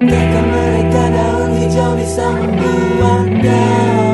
Takkan mereka daun hijau bisa membuat daun.